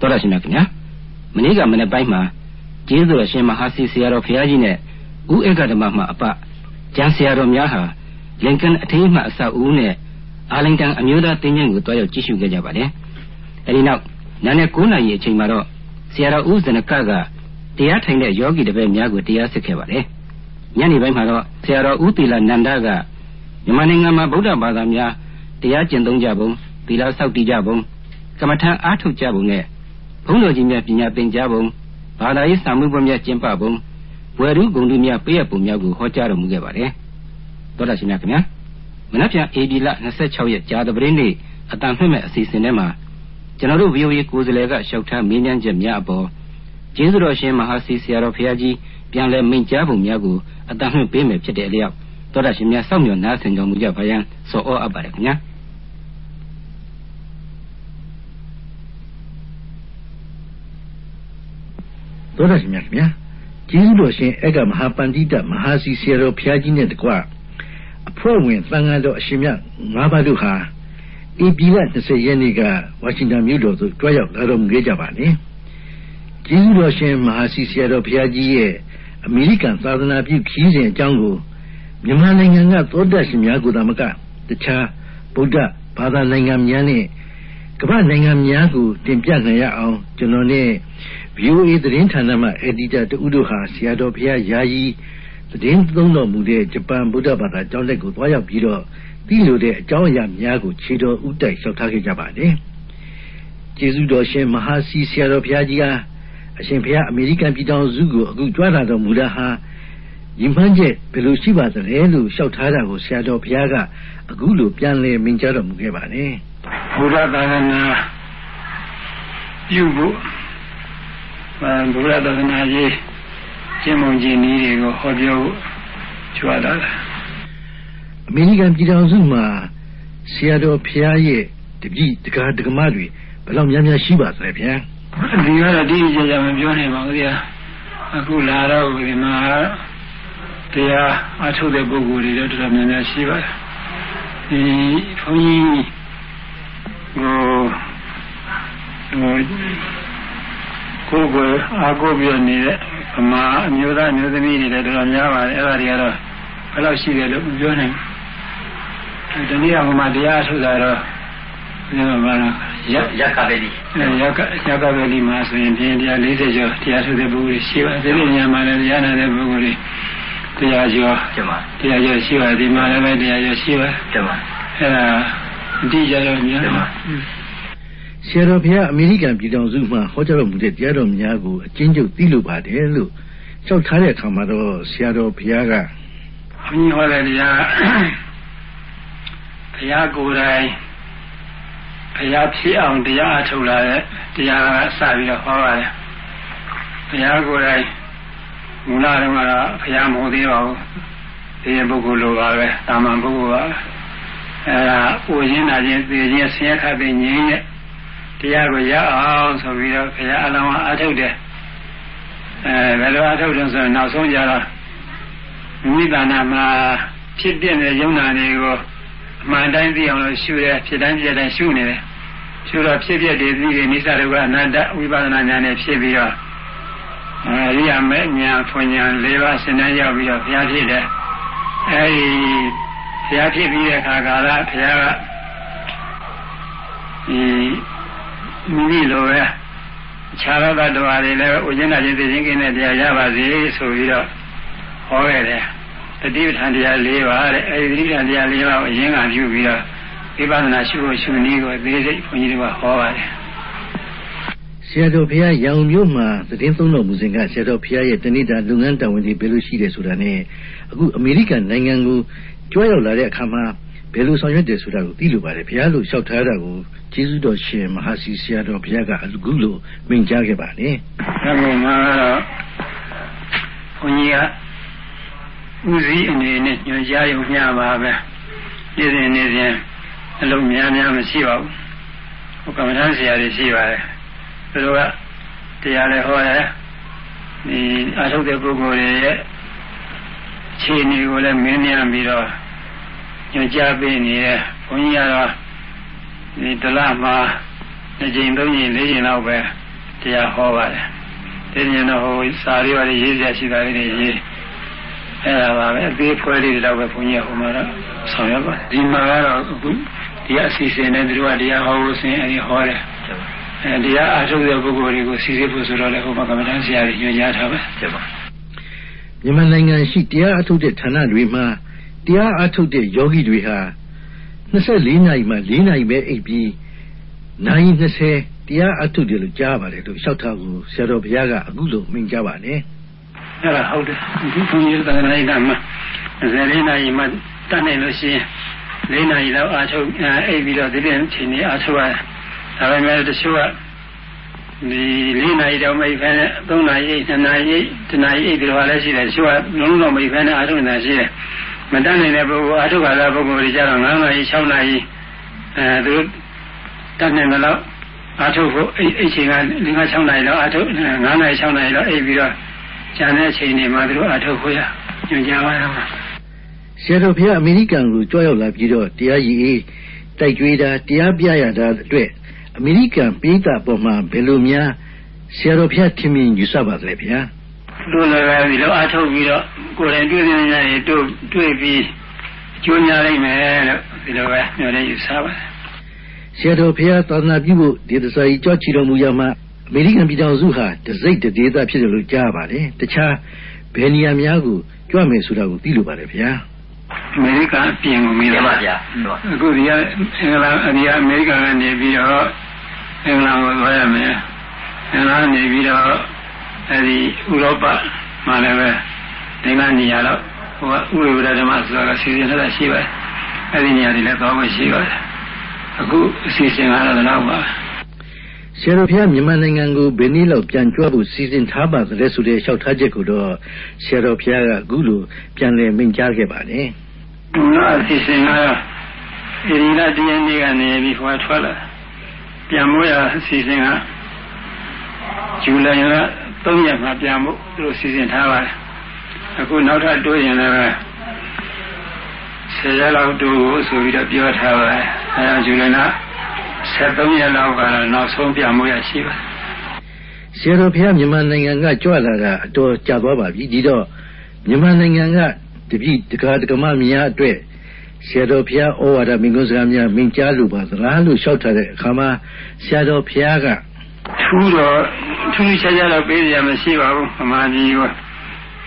တော်ရရှိမြခင်ဗျာမနေ့ကမနေ့ပိုင်းမှာကျေးဇူးတော်ရှင်မဟာစီဆရာတော်ဘုရားကြီးနဲ့ဦးဧကဓမ္မမှအပကျန်ဆရာတော်များဟာလင်ကန်အထင်းမှအစအဦးနဲ့အာလင်တန်အမျိုးသားတင်းကျင်းကိုတွားရောက်ကြည့်ရှုခဲ့ကြပါတယ်အဲဒီနောက်နာနဲ့9နာရီအချိန်မှာတော့ဆရာတော်ဦးဇနကကတရားထိုင်တဲ့ယောဂီတပည့်များကိုတရားစစ်ခဲ့ပါတယ်ညနေပိုင်းမှာတော့ဆရာတော်ဦးတီလာနန္ဒကမြန်မာနိုင်ငံမှာဗုဒ္ဓဘာသာများတရားကျင့်သုံးကြပုံသီလဆောက်တည်ကြပုံကမ္မထံအားထုတ်ကြပုံနဲ့ ဘုန်းတော်ကြီးများပညာသင်ကြားပုံဘာသာရေးစာမှုပွဲများကျင့်ပပုံဝယ်ရူးဂုံတူများပေးရပုံများကိုဟောကြားတော်မူခဲ့ပါတယ်သောတာရှင်များခင်ဗျာမနက်ဖြန်အေဒီလ26ရက်ကြာသပတေးနေ့အတန်ဖွင့်မဲ့အစီအစဉ်ထဲမှာကျွန်တော်တို့ VOA ကိုယ်စားလှယ်ကရှောက်ထားမင်းမြန်းချက်များအပေါ်ကျေးဇူးတော်ရှင်မဟာစီဆရာတော်ဖရာကြီးပြန်လည်မိန့်ကြားပုံများကိုအတန်ဖွင့်ပေးမယ်ဖြစ်တဲ့အလျောက်သောတာရှင်များစောင့်မျှော်နားဆင်ကြမူကြပါယံဆောဩအပ်ပါတယ်ခင်ဗျာ သောတာရှင်များခင်ဗျာကျေးဇူးတော်ရှင်အက္ကမဟာပန္တိတမဟာစီဆရာတော်ဘုရားကြီးနဲ့တကွအဖွဲ့ဝင်သံဃာတော်အရှင်မြတ်၅ပါးတို့ဟာဧပြီလ20ရက်နေ့ကဝါရှင်တန်မြို့တော်သို့တွားရောက်လာတော်မူခဲ့ကြပါလေကျေးဇူးတော်ရှင်မဟာစီဆရာတော်ဘုရားကြီးရဲ့အမေရိကန်သာသနာပြုခီးစဉ်အကြောင်းကိုမြန်မာနိုင်ငံကသောတရှင်များကိုသာမကတခြားဗုဒ္ဓဘာသာနိုင်ငံများနဲ့ ကမ္ဘာနိုင်ငံများကိုတင်ပြနိုင်ရအောင်ကျွန်တော်နဲ့ VOA သတင်းဌာနမှအက်ဒီတာတဦးတို့ဟာဆရာတော်ဘုရားယာယီသတင်းသုံးတော်မူတဲ့ဂျပန်ဗုဒ္ဓဘာသာကျောင်းလက်ကိုသွားရောက်ပြီးတော့သိလိုတဲ့အကြောင်းအရာများကိုခြေတော်ဥတိုက်လျှောက်ထားခဲ့ကြပါတယ်။ကျေးဇူးတော်ရှင်မဟာစီဆရာတော်ဘုရားကြီးဟာအရှင်ဘုရားအမေရိကန်ပြည်ထောင်စုကိုအခုကြွလာတော်မူတာဟာရည်မှန်းချက်ဘယ်လိုရှိပါသလဲလို့လျှောက်ထားတာကိုဆရာတော်ဘုရားကအခုလိုပြန်လည်မိန့်ကြားတော်မူခဲ့ပါတယ်။ ဘုရားသာသနာပြုဖို့ဘုရားသာသနာရေးကျင့်မုံကျင့်နည်းတွေကိုဟောပြောဖို့ကြွလာတာအမေရိကန်ပြည်ထောင်စုမှာဆရာတော်ဘုရားရဲ့တပည့်တကားတက္ကမတွေဘယ်လောက်များများရှိပါသလဲဗျာဒီကတော့ဒီကြကြမပြောနိုင်ပါဘူးဗျာအခုလာတော့ဒီမှာတရားအထုတ်တဲ့ပုဂ္ဂိုလ်တွေတော့တော်တော်များများရှိပါတယ်ဒီဘုန်းကြီး ကိုယ်ကိုအားကိုးပြီးနေတဲ့ဗမာအမျိုးသားမျိုးသမီးတွေလည်းတော်တော်များပါတယ်အဲ့ဒါတွေကတော့ဘယ်လောက်ရှိတယ်လို့ပြောနိုင်ဘူးဒီနေ့ကဗမာတရားထုတ်တာတော့ဒီမှာရရကပဲလီရကရကပဲလီမှာဆိုရင်ပြင်တရား40ကျော်တရားထုတ်တဲ့ပုဂ္ဂိုလ်ရှိပါတယ်ဒီနေ့ညမှာလည်းတရားနာတဲ့ပုဂ္ဂိုလ်တွေတရားကျော်ကျမတရားကျော်ရှိပါဒီမှာလည်းပဲတရားကျော်ရှိပါကျမအဲ့ဒါအတိအကျတော့များပါ ဆရာတော်ဘုရားအမေရိကန်ပြည်ထောင်စုမှာဟောကြားတော်မူတဲ့တရားတော်များကိုအချင်းချုပ်သိလိုပါတယ်လို့လျှောက်ထားတဲ့အခါမှာတော့ဆရာတော်ဘုရားကဘုန်းကြီးဟောတဲ့တရားဘုရားကိုယ်တိုင်ဘုရားဖြစ်အောင်တရားအထုတ်လာတဲ့တရားကစပြီးတော့ဟောပါတယ်ဘုရားကိုယ်တိုင်မူလတုန်းကတော့ဘုရားမဟုတ်သေးပါဘူးဒီပုဂ္ဂိုလ်လိုပါပဲတာမန်ပုဂ္ဂိုလ်ပါအဲဒါဥရင်းနာခြင်းသိခြင်းဆင်းရဲခတ်တဲ့ငြိမ်းတဲ့ တရားကိုရအောင်ဆိုပြီးတော့ဘုရားအလောင်းအားထုတ်တယ်အဲဘယ်လိုအားထုတ်တယ်ဆိုတော့နောက်ဆုံးကြတော့မိသားနာမှာဖြစ်ပြတဲ့ယုံနာတွေကိုအမှန်တိုင်းသိအောင်လို့ရှုရဲဖြစ်တိုင်းဖြစ်တိုင်းရှုနေတယ်ရှုတော့ဖြစ်ပြတဲ့သိတွေနိစ္စတွေကအနတ္တဝိပဿနာဉာဏ်နဲ့ဖြစ်ပြီးတော့အရိယာမေဉာဏ်ဖွဉာဏ်၄ပါးစဉ်းစားရောက်ပြီးတော့ဘုရားဖြစ်တယ်အဲဒီဘုရားဖြစ်ပြီးတဲ့အခါကာလဘုရားကဒီ မိမိလိုပဲခြားသောတ attva တွေလည်းဥကျင်းနာခြင်းသိခြင်းကင်းတဲ့တရားရပါစေဆိုပြီးတော့ဟောခဲ့တယ်တတိပဋ္ဌာန်တရား၄ပါးတဲ့အဲဒီတတိပဋ္ဌာန်တရား၄ပါးကိုအရင်ကပြုပြီးတော့ဝိပဿနာရှုဖို့ရှုနည်းကိုသေစိတ်ဘုန်းကြီးတွေကဟောပါတယ်ဆရာတော်ဘုရားရောင်မြို့မှာသတင်းသုံးတော်မူစဉ်ကဆရာတော်ဘုရားရဲ့တဏိတာလုပ်ငန်းတာဝန်တွေဘယ်လိုရှိတယ်ဆိုတာနဲ့အခုအမေရိကန်နိုင်ငံကိုကြွရောက်လာတဲ့အခါမှာ ဘယ်လိုဆောင်ရွက်တယ်ဆိုတာကိုသိလိုပါတယ်ဘုရားလို့လျှောက်ထားတာကိုကျေးဇူးတော်ရှင်မဟာစီဆရာတော်ဘုရားကအခုလိုမိန့်ကြားခဲ့ပါတယ်။ဒါကမှတော့ဘုန်းကြီးကဦးစီးအနေနဲ့ညွှန်ကြားရုံမျှပါပဲ။နေ့စဉ်နေ့စဉ်အလုံးများများမရှိပါဘူး။ဟိုကမ္ဘာဆရာတွေရှိပါတယ်။သူတို့ကတရားလည်းဟောတယ်။ဒီအထုတ်တဲ့ပုဂ္ဂိုလ်တွေရဲ့ခြေနေကိုလည်းမင်းမြန်ပြီးတော့ ညွှန်ကြားပေးနေတယ်ဘုန်းကြီးကတော့ဒီတလမှာနှစ်ကြိမ်သုံးကြိမ်လေးကြိမ်လောက်ပဲတရားဟောပါတယ်ဒီညတော့ဟိုစာရီပါရေးစရာရှိတာလေးတွေရေးအဲ့ဒါပါပဲအသေးဖွဲလေးတွေတော့ပဲဘုန်းကြီးဟိုမှာတော့ဆောင်ရွက်ပါတယ်ဒီမှာကတော့အခုဒီအစီအစဉ်နဲ့သူတို့ကတရားဟောဖို့ဆင်းအဲဒီဟောတယ်အဲတရားအထုတ်တဲ့ပုဂ္ဂိုလ်တွေကိုစီစစ်ဖို့ဆိုတော့လည်းဟိုမှာကမ္မဋ္ဌာန်းဆရာကြီးညွှန်ကြားထားပဲဖြစ်ပါမြန်မာနိုင်ငံရှိတရားအထုတ်တဲ့ဌာနတွေမှာ တရားအထုတ်တဲ့ယောဂီတွေဟာ24နာရီမှ4နာရီပဲအိပ်ပြီးနိုင်20တရားအထုတ်တယ်လို့ကြားပါတယ်လို့လျှောက်ထားကိုဆရာတော်ဘုရားကအခုလိုမိန့်ကြပါတယ်အဲ့ဒါဟုတ်တယ်ဒီဘုန်းကြီးသံဃာ့ဓမ္မ24နာရီမှတတ်နိုင်လို့ရှိရင်၄နာရီလောက်အားထုတ်အိပ်ပြီးတော့ဒီပြင်ချိန်ကြီးအားထုတ်ရတယ်ဒါပေမဲ့တချို့ကဒီ၄နာရီတော့မိတ်ဖဲနဲ့၃နာရီ၂နာရီတနာရီအိပ်ပြီးတော့လည်းရှိတယ်တချို့ကလုံးလုံးမိတ်ဖဲနဲ့အားထုတ်နေတာရှိတယ် မတတ်နိုင်တဲ့ပုဂ္ဂိုလ်အားထုတ်ရတဲ့ပုဂ္ဂိုလ်တွေကြတော့9နာရီ6နာရီအဲသူတတ်နိုင်တယ်လို့အားထုတ်ဖို့အိတ်အိတ်ချိန်က5 6နာရီလောက်အားထုတ်9နာရီ6နာရီလောက်အိပ်ပြီးတော့ကျန်တဲ့အချိန်တွေမှာသူတို့အားထုတ်ခွင့်ရညွှန်ကြားပါတော့ဆရာတော်ဘုရားအမေရိကန်ကိုကြွရောက်လာပြီးတော့တရားရည်အေးတိုက်ကြွေးတာတရားပြရတာအတွက်အမေရိကန်ပြည်သားပေါ်မှာဘယ်လိုများဆရာတော်ဘုရားထင်မြင်ယူဆပါသလဲဗျာ တို့လည်းပဲဒီလိုအားထုတ်ပြီးတော့ကိုယ်တိုင်တွေ့တဲ့ညနေတို့တွေ့ပြီးကျိုးများလိုက်မယ်လို့ဒီလိုပဲညွှန်နေယူဆပါတယ်ဆရာတော်ဘုရားသာသနာပြုဖို့ဒေသစာကြီးကြွချီတော်မူရမှာအမေရိကန်ပြည်ထောင်စုဟာတစိတ်တဒေသဖြစ်တယ်လို့ကြားပါတယ်တခြားဘယ်နေရာများကိုကြွမယ်ဆိုတာကိုသိလိုပါတယ်ဗျာအမေရိကန်အပြင်ကိုမေးတာပါဗျာအခုဒီကအင်္ဂလန်အဒီအမေရိကန်ကနေပြီးတော့အင်္ဂလန်ကိုသွားရမယ်အင်္ဂလန်နေပြီးတော့ အဲဒီဥရောပမှာလည်းပဲဒီကနေရာတော့ဟိုကဥရောပဓမ္မဆိုတာစီစဉ်ထားတာရှိပါတယ်အဲဒီနေရာတွေလည်းသွားဖို့ရှိပါတယ်အခုအစီအစဉ်ကတော့တော့ပါဆရာတော်ဘုရားမြန်မာနိုင်ငံကိုဘယ်နည်းလောက်ပြန်ကြွဖို့စီစဉ်ထားပါသလဲဆိုတဲ့လျှောက်ထားချက်ကိုတော့ဆရာတော်ဘုရားကအခုလိုပြန်လည်မိန့်ကြားခဲ့ပါတယ်။ဒီနောက်အစီအစဉ်ကတော့အရင်ကတည်းကနေပြီးဟောထွက်လာပြန်မို့ရအစီအစဉ်ကဇူလိုင်လ 3ရက်မှာပြန်ဖို့သူတို့စီစဉ်ထားပါတယ်။အခုနောက်ထပ်တိုးရင်လည်းဆယ်ရက်လောက်တိုးဖို့ဆိုပြီးတော့ပြောထားပါတယ်။အဲဇူလိုင်လ73ရက်လောက်ကတော့နောက်ဆုံးပြမှုရရှိပါဆရာတော်ဘုရားမြန်မာနိုင်ငံကကြွလာတာအတော်ကြာသွားပါပြီဒီတော့မြန်မာနိုင်ငံကတပည့်တက္ကဒကမများအတွက်ဆရာတော်ဘုရားဩဝါဒမင်္ဂစကားများမင်ကြားလိုပါသလားလို့လျှောက်ထားတဲ့အခါမှာဆရာတော်ဘုရားက ထူးတော့ထူးခြားခြားတော့ပေးရမရှိပါဘူးအမှန်ကြီးက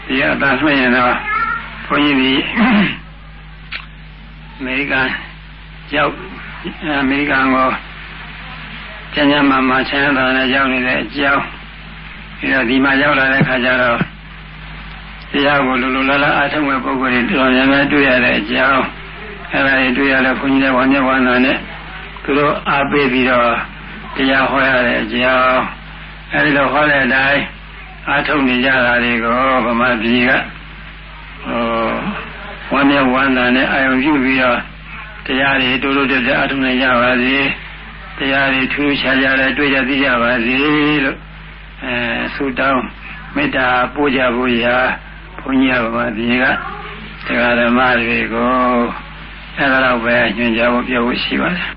ဒီအသာဆွင့်ရင်တော့ဘုန်းကြီးဒီအမေရိကန်ရောက်အမေရိကန်ကိုကျန်ကျန်မာမာချမ်းသာနဲ့ရောက်နေတဲ့အကြောင်းပြီးတော့ဒီမှာရောက်လာတဲ့ခါကျတော့တရားကိုလူလူလားလားအားထုတ်မဲ့ပုဂ္ဂိုလ်တွေတော်များများတွေ့ရတဲ့အကြောင်းအဲဒါတွေတွေ့ရတဲ့ဘုန်းကြီးတွေဝမ်းမြောက်ဝမ်းသာနဲ့သူတို့အားပေးပြီးတော့ တရားဟောရတဲ့အကြောင်းအဲဒီလိုဟောတဲ့အတိုင်းအားထုတ်နေကြတာတွေကိုဗမာပြည်ကဟောဝမ်းမြောက်ဝမ်းသာနဲ့အာရုံပြုပြီးတော့တရားတွေတိုးတိုးတက်တက်အထုနိုင်ကြပါစေတရားတွေထူးခြားခြားလည်းတွေ့ကြသိကြပါစေလို့အဲဆုတောင်းမေတ္တာပို့ကြဖို့ရာဘုန်းကြီးကပါဒီကတရားဓမ္မတွေကိုအဲ့ဒါတော့ပဲညွှန်ကြားဖို့ပြောဖို့ရှိပါတယ်